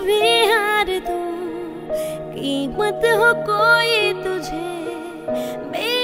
भी हार दूँ तो कीमत हो कोई तुझे। मेरे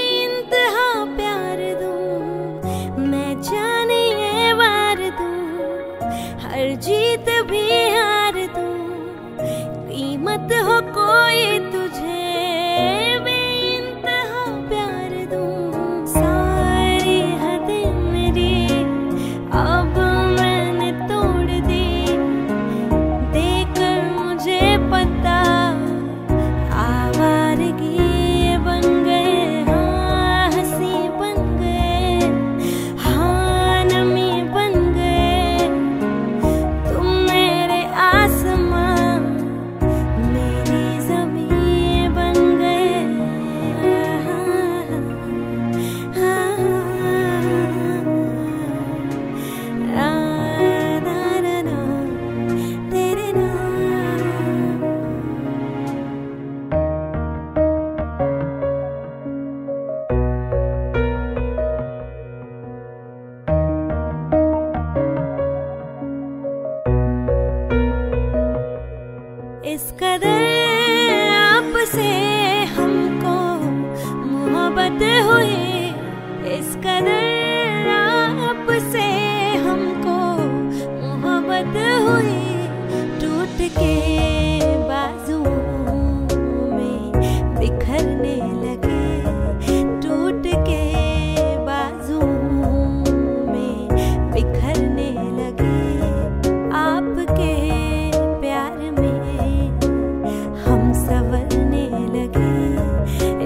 इस कदर आपसे हमको मोहब्बत हुई। इस कदर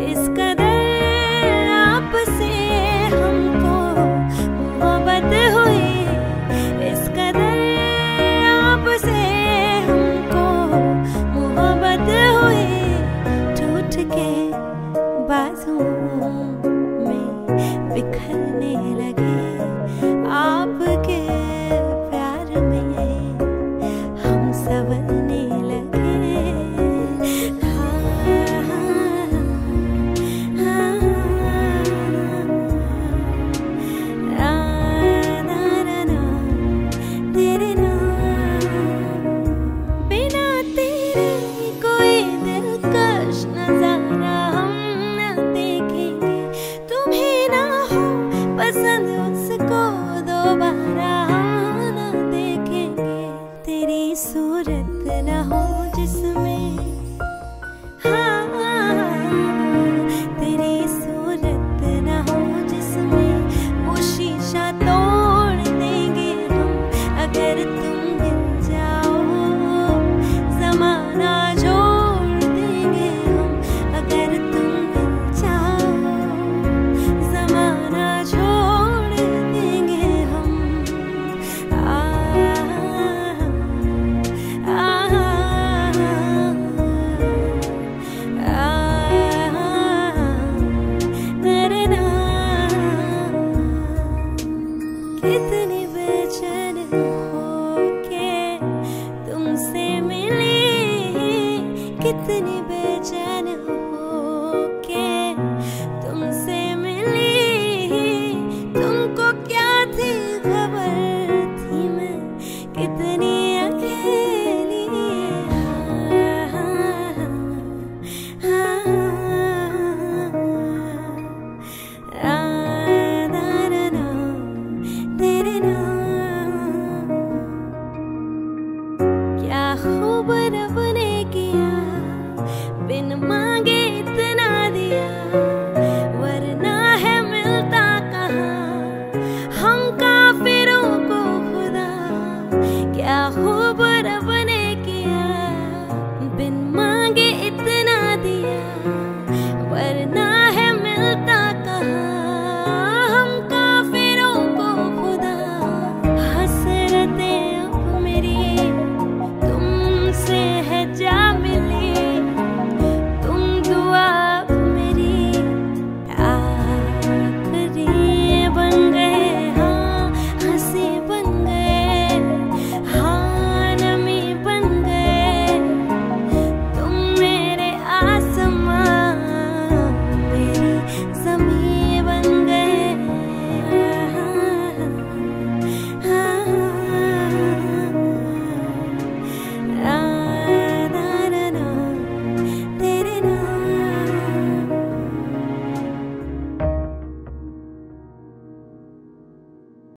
इस कदर हमको मोहब्बत हुई। इस कदर हमको मोहब्बत हुई। टूट के बाजू में बिखरने लगे। रहा ना सूरत ना हो इतना मांगे इतना दिया।